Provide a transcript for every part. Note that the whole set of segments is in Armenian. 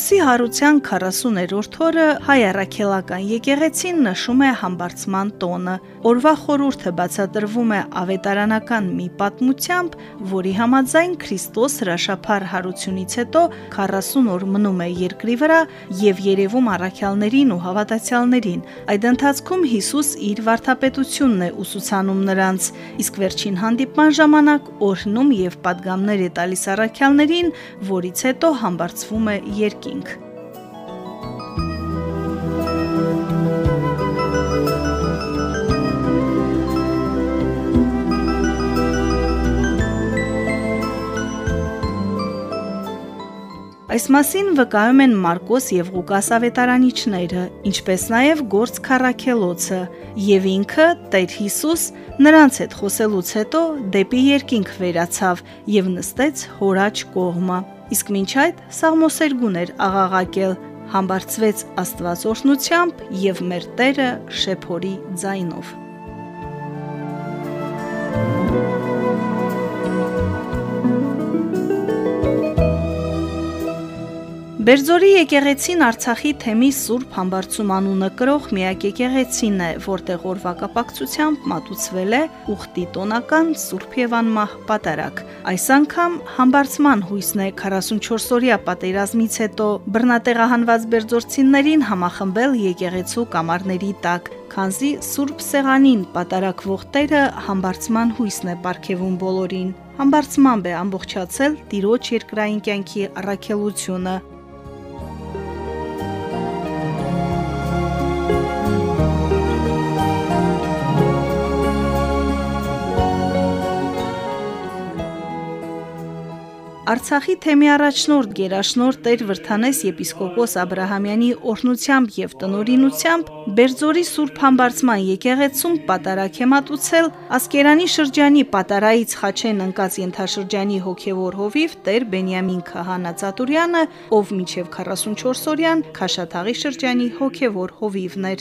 Տիտոսի հարության 40-րդ օրը հայ առաքելական եկեղեցին նշում է համբարձման տոնը։ Օրվա խորհուրդը բացատրվում է ավետարանական մի պատմությամբ, որի համաձայն Քրիստոս հրաշափար հարությունից հետո 40 օր մնում է երկրի վրա եւ երևում առաքյալներին ու հավատացյալներին։ Այդ ընթացքում Հիսուս իր վարդապետությունն է ուսուսանում նրանց, իսկ վերջին հանդիպման ժամանակ օրհնում եւ падգամներ է տալիս առաքյալներին, որից հետո համբարձվում է երկիր երկինք։ Այս մասին վկայում են Մարկոս եւ Ղուկաս ավետարանիչները, ինչպես նաեւ Գործ Քարաքելոցը, եւ ինքը Տեր Հիսուս նրանց հետ խոսելուց հետո դեպի երկինք վերացավ եւ նստեց հորաչ կողմը։ Իսկ մինչ այդ Սաղմոսերգուն էր աղաղակել, համբարձվեց Աստված օրհնությամբ եւ մեր Տերը շեփորի ձայնով։ Բերձորի եկեղեցին Արցախի թեմի Սուրբ Համբարձում անունը կրող միակ եկեղեցին է, որտեղ օրվա կապակցությամբ մատուցվել է ուխտի տոնական Սուրբ եւ անմահ պատարակ։ Այս անգամ համբարձման հույսն է 44-օրյա պատերազմից հետո բռնատեղահանված բերձորցիներին համախմբել եկեղեցու կամարների տակ, քանզի Սուրբ Սեղանին պատարակվող Տերը համբարձման հույսն է ապարգևում բոլորին։ Համբարձմամբ է ամբողջացել Տիրոջ երկրային կյանքի առաքելությունը Արցախի թեմի առաջնորդ Գերաշնորհ Տեր Վրթանես եպիսկոպոս Աբ รา համյանի օրհնությամբ եւ տնորինությամբ Բերձորի Սուրբ Համբարձման եկեղեցում պատարակ է մատուցել Ասկերանի շրջանի Պատարայից Խաչեն ընկած ենթաշրջանի հոգևոր հովիվ Տեր Բենյամին Քահանա Ծատուրյանը, ով մինչև 44 օրյան Խաշաթաղի շրջանի հոգևոր հովիվն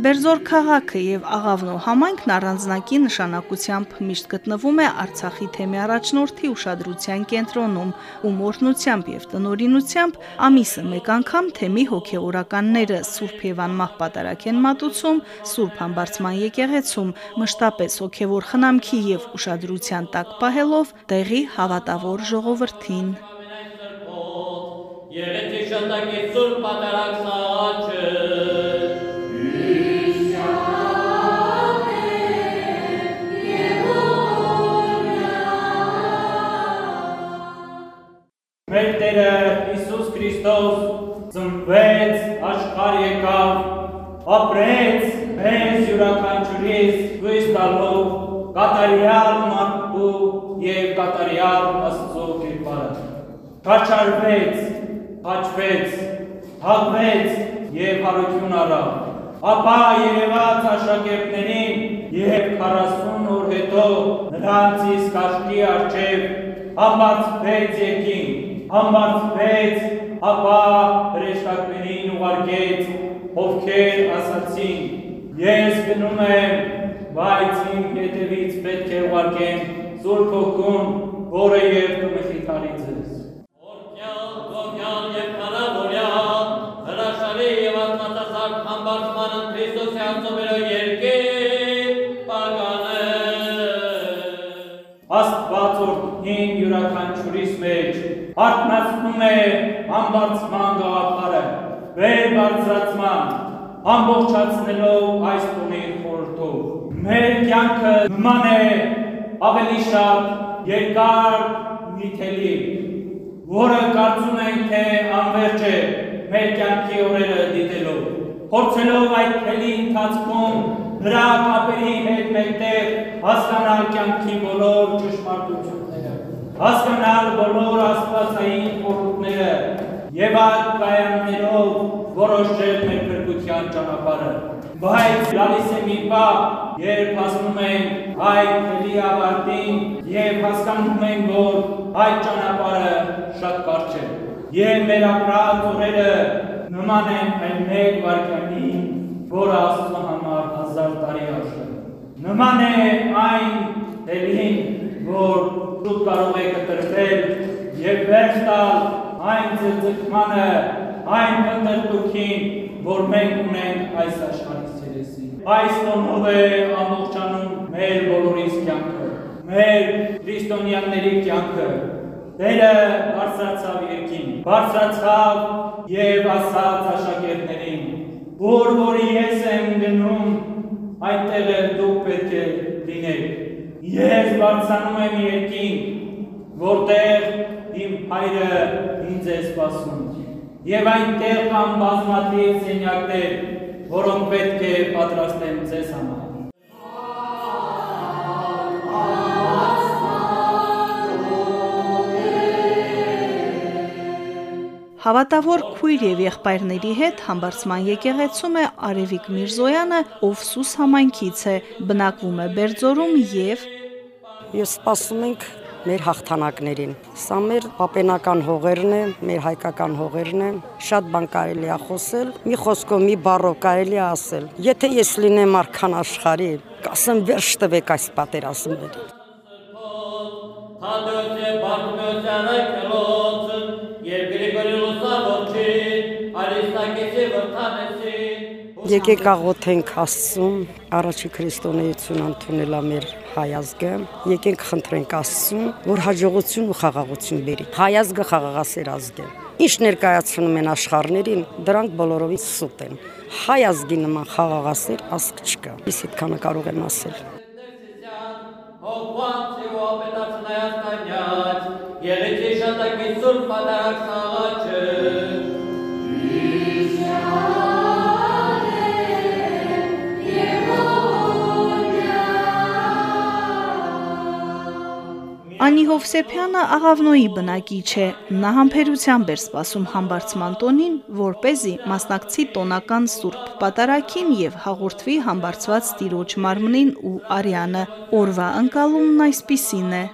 Բերձոր քաղաքը եւ Աղավնո համայնքն առանձնակի նշանակությամբ միշտ գտնվում է Արցախի թեմի առաջնորդի ուշադրության կենտրոնում, ում օրհնությամբ եւ տնորինությամբ ամիսը մեկ անգամ թեմի հոգեորականները Սուրբ Եվանմահ պատարակ են մատուցում Սուրբ Համբարձման եկեղեցում, մշտապես հոգեոր խնամքի եւ ուշադրության տակ պահելով տեղի հավատավոր ժողովրդին։ Եղեցի շտակի Սուրբ պատարակ սաղաչը Մեր Տերը Հիսուս Քրիստոս ծնվեց, աշխարհ եկավ, ապրեց մեզ յուրաքանչյուրիս հույս տալով կատարյալ մարդու եւ կատարյալ Աստծո կերպարը։ Քաչարվեց, խաչվեց, հագվեց եւ հարություն առավ։ Ապա երևաց աշակերտներին եւ 40 օր հետո նրանց իսկ աշխի արչեւ համբարձվեց եկին համբարձվեց, ապա հրեշտակներին ուղարկեց, ովքեր ասացին, ես գնում եմ, բայց իմ հետևից պետք է ուղարկեմ Սուրբ Հոգուն, որը եւ կմխիթարի ձեզ։ արտնացնում է ամբարձման գաղափարը, վեր բարձրացման, ամբողջացնելով այս տոնի խորհրդով։ Մեր կյանքը նման է ավելի շատ երկար միթելի, որը կարծում ենք, թե անվերջ է մեր կյանքի օրերը դիտելով։ Փորձելով այդ թելի ընթացքում նրա կապերի հետ մեկտեղ հասկանալ կյանքի բոլոր ճշմարտությունները, հասկանալ բոլոր աստվածային խորհուրդները եւ այդ կայաններով որոշել մեր փրկության ճանապարհը բայց գալիս է մի պահ, երբ հասնում ենք այդ թելի ավարտին եւ հասկանում ենք, որ այդ ճանապարհը շատ կարճ է։ Եվ մեր ապրած օրերը նման են այն մեկ վարկյանի, որը Աստծո համար հազար տարի արժե։ Նման է այն թելին, որ դուք կարող եք կտրվել եւ վերջ տալ այն ձգմանը, այն կտրտուքին, որ մենք ունենք այս աշխարհի Այս տոնով է ամբողջանում մեր բոլորիս կյանքը, մեր քրիստոնյաների կյանքը։ Տերը բարձրացավ երկին, բարձրացավ եւ ասաց աշակերտներին. որ որի ես եմ գնում, այնտեղ դուք պետք է լինեք։ Ես բարձրանում եմ երկին, որտեղ իմ հայրը ինձ է սպասում։ Եվ այնտեղ կան բազմաթիվ սենյակներ, որոնք պետք է պատրաստեմ ձեզ համար։ Հավատավոր քույր եւ եղբայրների հետ համբարձման եկեղեցում է Արևիկ Միրզոյանը, ով Սուս համայնքից է, բնակվում է Բերձորում եւ Ես սպասում ենք մեր հաղթանակներին։ Սա մեր պապենական հողերն է, մեր հայկական հողերն է։ Շատ բան կարելի է խոսել, մի խոսքով, մի բառով կարելի է ասել։ Եթե ես լինեմ արքան աշխարի, կասեմ վերջ տվեք այս պատերազմներին։ Հադոց բարգմյոսյանը կրոց, Եկեք աղոթենք Աստծուն, առաջի քրիստոնեություն ընդունելա մեր հայ ազգը։ Եկենք խնդրենք Աստծուն, որ հաջողություն ու խաղաղություն բերի։ Հայ ազգը խաղաղասեր ազգ է։ Ինչ ներկայացնում են աշխարհներին, դրանք բոլորովին սուտ են։ Հայ ազգի նման խաղաղասեր ազգ չկա։ Ես այդքանը կարող եմ ասել։ Եղեցի շատակի սուրբ պատարակ սաղաչը Անի Հովսեփյանը աղավնոյի բնակիչ է։ Նա համբերությամբ էր սպասում համբարձման տոնին, որ เป զի մասնակցի տոնական Սուրբ Պատարագին եւ հաղորդվի համբարձված Տիրոջ մարմնին ու Արիանը։ Օրվա ընկալումն այսպիսին է.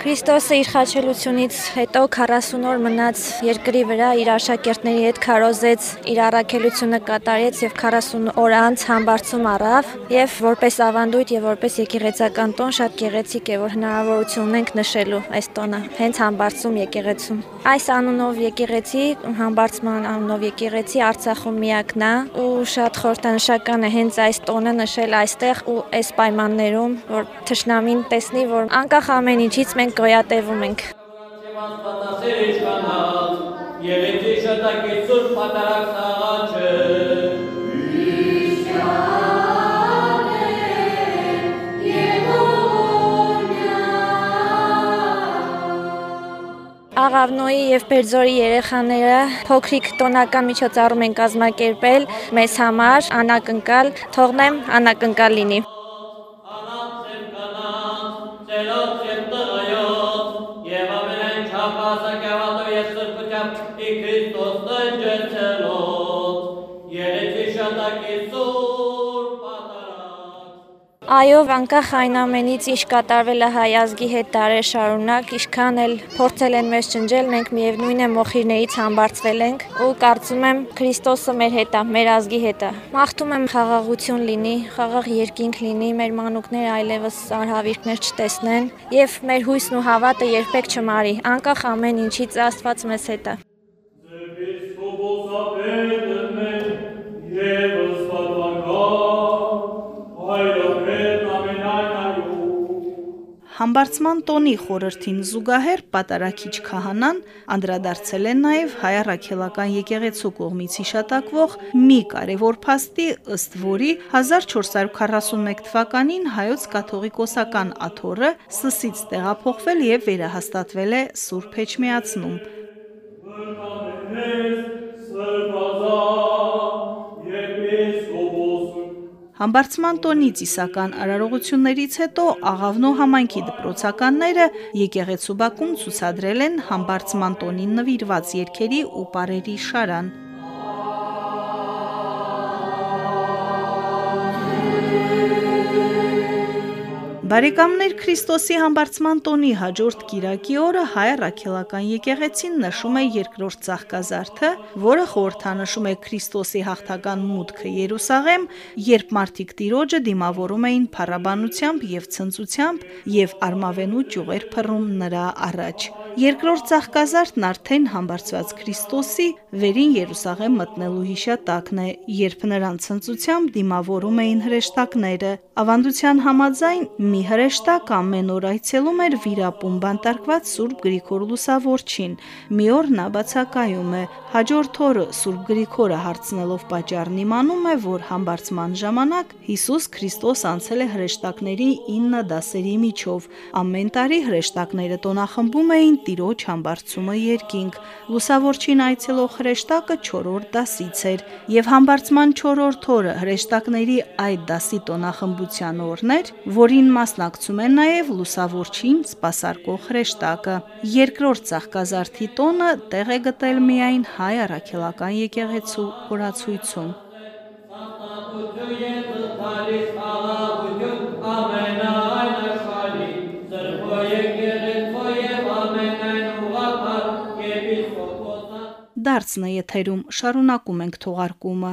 Քրիստոսը իր խաչելությունից հետո 40 օր մնաց երկրի վրա իր աշակերտների հետ քարոզեց, իր առաքելությունը կատարեց եւ 40 օր անց համբարձում առավ եւ որպես ավանդույթ եւ որպես եկեղեցական տոն շատ գեղեցիկ է որ հնարավորություն ունենք նշելու այս տոնը հենց համբարձում եկեղեցում։ Այս անունով եկեղեցի համբարձման անունով եկեղեցի Արցախում միակն է ու շատ խորհրդանշական է հենց այս տոնը նշել այստեղ ու այս պայմաններում որ թշնամին տեսնի որ անկախ ամեն ինչից մենք մենք գոյատևում ենք։ Եղեցի շտակի սուրբ պատարակ սաղաչը Աղավնոյի եւ Բերձորի երեխաները փոքրիկ տոնական միջոցառում են կազմակերպել մեզ համար անակնկալ թողնեմ անակնկալ լինի Այո, անկախ այն ամենից, ինչ կատարվել է հայ ազգի հետ դարեր շարունակ, ինչքան էլ փորձել են մեզ ճնջել, մենք միևնույն է մոխիրներից համբարձվել ենք ու կարծում եմ Քրիստոսը մեր հետ է, մեր ազգի հետ է։ Մաղթում եմ խաղաղություն լինի, խաղաղ երկինք լինի, մեր մանուկները այլևս արհավիրքներ չտեսնեն եւ մեր հույսն ու հավատը երբեք չմարի, անկախ ամեն ինչից Աստված մեզ հետ է։ Համբարձման տոնի խորհրդին զուգահեռ պատարակիչ քահանան անդրադարձել են նաև հայ առաքելական եկեղեցու կողմից հիշատակվող մի կարևոր փաստի, ըստ որի 1441 թվականին հայոց կաթողիկոսական աթոռը Սսից տեղափոխվել եւ վերահաստատվել է Սուրբ Էջմիածնում։ Սրբազա Համբարձման տոնից իսական արարողություններից հետո աղավնո համայնքի դպրոցականները եկեղեցու բակում ցուցադրել են համբարձման տոնին նվիրված երկերի ու պարերի շարան։ Բարեկամներ Քրիստոսի համբարձման տոնի հաջորդ Կիրակի օրը հայ առաքելական եկեղեցին նշում է երկրորդ ցաղկազարդը, որը խորհրդանշում է Քրիստոսի հաղթական մուտքը Երուսաղեմ, երբ մարդիկ Տիրոջը դիմավորում էին փառաբանությամբ եւ ցնծությամբ եւ արմավենու ճյուղեր փռում նրա առաջ։ Երկրորդ ցաղկազարդն արդեն համբարձված Քրիստոսի վերին Երուսաղեմ մտնելու հիշատակն է, երբ նրան ցնծությամբ դիմավորում էին հրեշտակները։ Ավանդության համաձայն մի հրեշտակ ամեն օր այցելում էր վիրապում բանտարկված Սուրբ Գրիգոր Լուսավորչին։ Մի օր նա բացակայում է։ Հաջորդ օրը Սուրբ Գրիգորը հարցնելով պատճառն իմանում է, որ համբարձման ժամանակ Հիսուս Քրիստոս անցել է հրեշտակների 9 դասերի միջով։ Ամեն տարի հրեշտակները տոնախմբում էին Տիրոջ համբարձումը երկինք։ Լուսավորչին այցելող հրեշտակը 4-րդ դասից էր, եւ համբարձման 4-րդ օրը հրեշտակների այդ դասի տոնախմբության օրն էր, որին մաս մասնակցում է նաև լուսավորչին սպասարկող հրեշտակը։ Երկրորդ ցաղկազարդի տոնը տեղ է գտել միայն հայ առաքելական եկեղեցու օրացույցում։ Դարձն է եթերում, շարունակում ենք թողարկումը։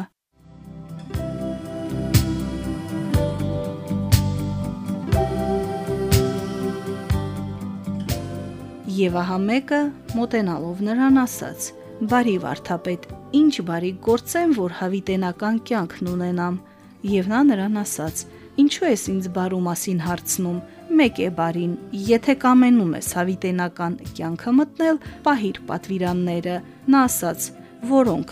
Եվ ահա մեկը մոտենալով նրան ասաց. «Բարի վարդապետ, ինչ բարի գործեմ, որ հավիտենական կյանքն ունենամ»։ Եվ նա նրան ասաց. «Ինչու ես ինձ բարու մասին հարցնում։ Մեկ է բարին, եթե կամենում ես հավիտենական կյանքը մտնել, պահիր պատվիրանները»։ Նա ասաց. «Որոնք»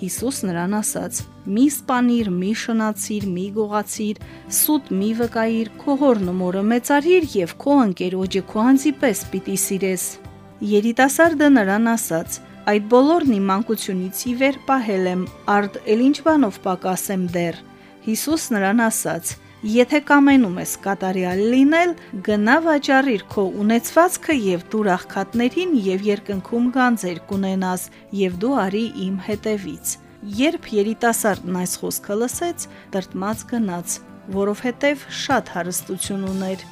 Հիսուս նրան ասաց. «Մի սպանիր, մի շնացիր, մի գողացիր, սուտ մի վկայիր, քո հորն ու մորը մեծարիր եւ քո ընկերոջը քո անձի պես պիտի սիրես»։ Երիտասարդը նրան ասաց. «Այդ բոլորն իմ մանկությունից ի վեր պահել եմ, արդ էլ ինչ բանով պակասեմ դեռ»։ Հիսուս նրան ասաց. Եթե կամենում ես կատարյալ լինել, գնա վաճառիր քո ունեցվածքը եւ դուր աղքատներին եւ երկնքում գանձեր կունենաս եւ դու արի իմ հետևից։ Երբ երիտասարդն այս խոսքը լսեց, տրտմած գնաց, որովհետև շատ հարստություն ուներ։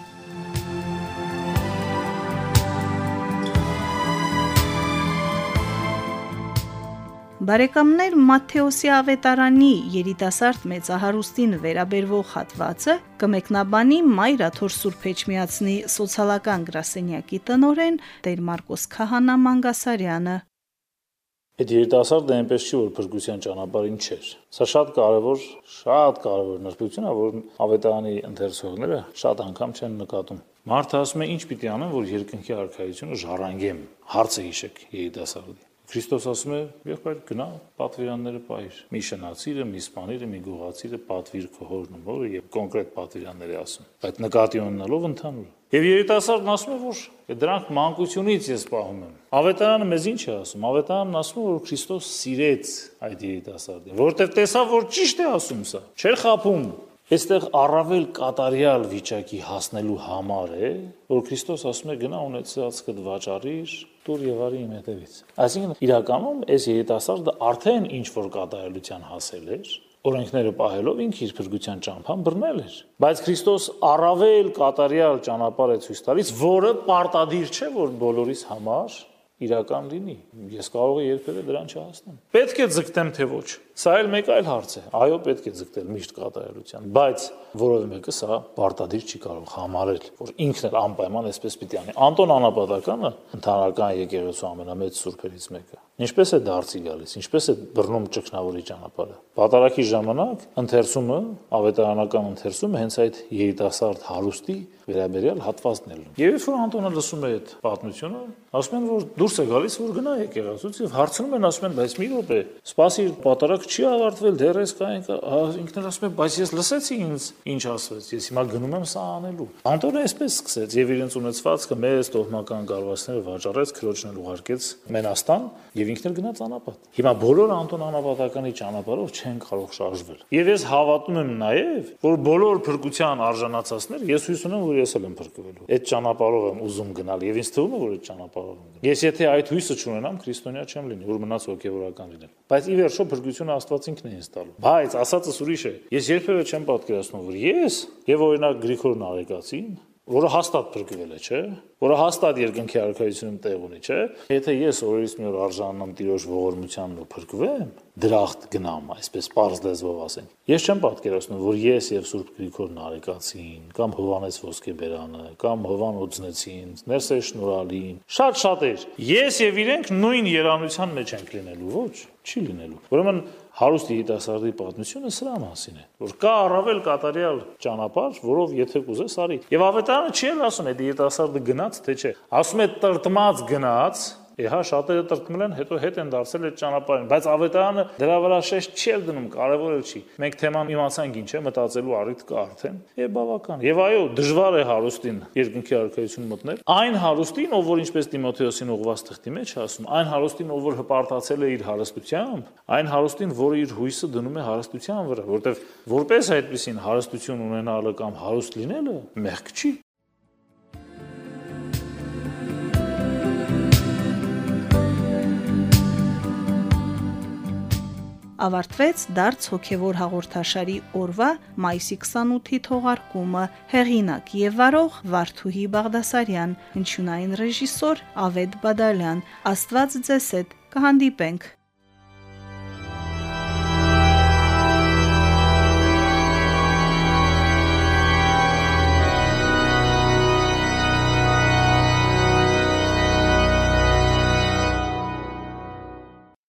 Բարեկամներ Մատթեոսի ավետարանի երիտասարդ մեծահարուստին վերաբերվող հատվածը կմեկնաբանի Մայրաթոր Սուրբ Էջմիածնի սոցիալական գրասենյակի տնորեն Տեր Մարկոս Քահանա Մանգասարյանը։ Այդ երիտասարդը այնպես չի որ փրկության ճանապարհին չէր։ Սա շատ կարևոր, շատ կարևոր նրբություն է, որ ավետարանի ընթերցողները շատ անգամ չեն նկատում։ Մարդը ասում է ինչ պիտի անեմ, որ երկնքի արքայությունը ժառանգեմ։ Հարցը հիշեք երիտասարդի։ Քրիստոս ասում է՝ «Եղբայր, գնա պատվիրանները պահիր։ Մի շնացիրը, մի սպանիրը, մի գողացիրը պատվիր քո հորն ու մորը եւ կոնկրետ պատվիրաններ ասում։ Բայց նկատի ունենալով ընդհանուր։ Եվ երիտասարդն ասում է, որ դրանք մանկությունից ես պահում եմ։ Ավետարանը մեզ ինչ է ասում։ Ավետարանն ասում է, որ Քրիստոս սիրեց այդ երիտասարդին, որովհետեւ տեսավ, որ ճիշտ է ասում սա։ Չէր խափում, Այստեղ առավել կատարյալ վիճակի հասնելու համար է, որ Քրիստոս ասում է գնա ունեցածքդ վաճառիր, դուր եւ արի իմ հետևից։ Այսինքն իրականում այս երիտասարդը արդեն ինչ որ կատարելության հասել էր, օրենքները պահելով ինքը իր փրկության ճամփան բռնել էր։ Բայց Քրիստոս առավել կատարյալ ճանապարհ է ցույց տալիս, որը պարտադիր չէ, որ բոլորիս համար իրական լինի։ Ես կարող եմ երբևէ դրան չհասնեմ։ Պետք է ձգտեմ թե ոչ։ Սա էլ մեկ այլ հարց է։ Այո, պետք է ձգտել միշտ կատարելության, բայց որևէ մեկը սա պարտադիր չի կարող համարել, որ ինքն էլ անպայման այսպես պիտի անի։ Անտոն Անապատականը ընդհանրական եկեղեցու ամենամեծ սուրբերից մեկը Ինչպես է դարձի գալիս, ինչպես է բռնում ճգնավորի ճանապարհը։ Պատարակի ժամանակ ընթերցումը, ավետարանական ընթերցումը հենց այդ երիտասարդ հարուստի վերաբերյալ հատվածն է լինում։ Եվ երբ որ Անտոնը լսում է այդ պատմությունը, ասում են, որ դուրս է գալիս, որ գնա եկեղեցուց եւ հարցնում են, ասում են, բայց մի րոպե, սпасի պատարակը չի ավարտվել, դեռ էս կա, ինքներ ասում են, բայց ես լսեցի ինձ ինչ ասվեց, ես հիմա գնում եմ սա անելու։ Անտոնը այսպես սկսեց եւ իրենց ունեցվածքը մեծ տոհմական գարվածները վաճառեց, քրոջն ուղարկեց Մենաստան եւ ինքն էլ գնաց անապատ։ Հիմա բոլոր Անտոն անապատականի ճանապարհով չեն կարող շարժվել։ Եվ ես հավատում եմ նաեւ, որ բոլոր փրկության արժանացածներ ես հույս ունեմ, որ ես էլ եմ փրկվելու։ Այդ ճանապարհով եմ ուզում գնալ եւ ինձ թվում է, որ այդ ճանապարհով եմ գնալ։ Ես եթե այդ հույսը չունենամ, քրիստոնյա չեմ լինի, որ մնաց հոգեվորական լինել։ Բայց ի վերջո փրկությունը Աստված ինքն է ինձ տալու։ Բայց ասածս ուրիշ է։ Ես երբևէ չեմ պատկերացնում, որ ես եւ օրինակ Գրիգոր Նարեկացին որը հաստատ փրկվել է, չէ՞, որը հաստատ երկնքի արքայությունում տեղ ունի, չէ՞։ Եթե ես օրից մի օր արժանանամ Տիրոջ ողորմությանն ու փրկվեմ, դրախտ գնամ, այսպես པարզ լեզվով ասենք։ Ես չեմ պատկերացնում, որ ես եւ Սուրբ Գրիգոր Նարեկացին, կամ Հովանես Ոսկեբերանը, կամ Հովան Օձնեցին, Ներսե Շնորհալին, շատ շատեր, ես եւ իրենք նույն երանության մեջ ենք լինելու, ոչ, չի լինելու։ Ուրեմն հարուստ երիտասարդի պատմությունը սրա մասին է, որ կա առավել կատարյալ ճանապարհ, որով եթե կուզես արի։ Եվ ավետարանը չի ասում, այդ երիտասարդը գնաց թե չէ։ Ասում է տրտմած գնաց, Իհա շատերը տրկմել են, հետո հետ են դարձել այդ ճանապարհին, բայց ավետարանը դրա վրա շեշտ չի դնում, կարևորը չի։ Մենք թեման իմացանք ինչ է, մտածելու առիթ կա արդեն, եւ բավական։ Եվ այո, դժվար է հարուստին երկնքի արքայություն մտնել։ Այն հարուստին, ով որ ինչպես Տիմոթեոսին ուղված թղթի մեջ ասում, այն հարուստին, ով որ հպարտացել է իր հարստությամբ, այն հարուստին, որը իր հույսը դնում է հարստության վրա, որտեվ որպես այդպեսին հարստություն ունենալը կամ հարուստ լինելը մեղք չի։ ավարտվեց դարձ հոգևոր հաղորդաշարի օրվա մայիսի 28-ի թողարկումը հեղինակ եւ վարող Վարդուհի Բաղդասարյան հնչյունային ռեժիսոր Ավետ Բադալյան աստված ձեզ հետ կհանդիպենք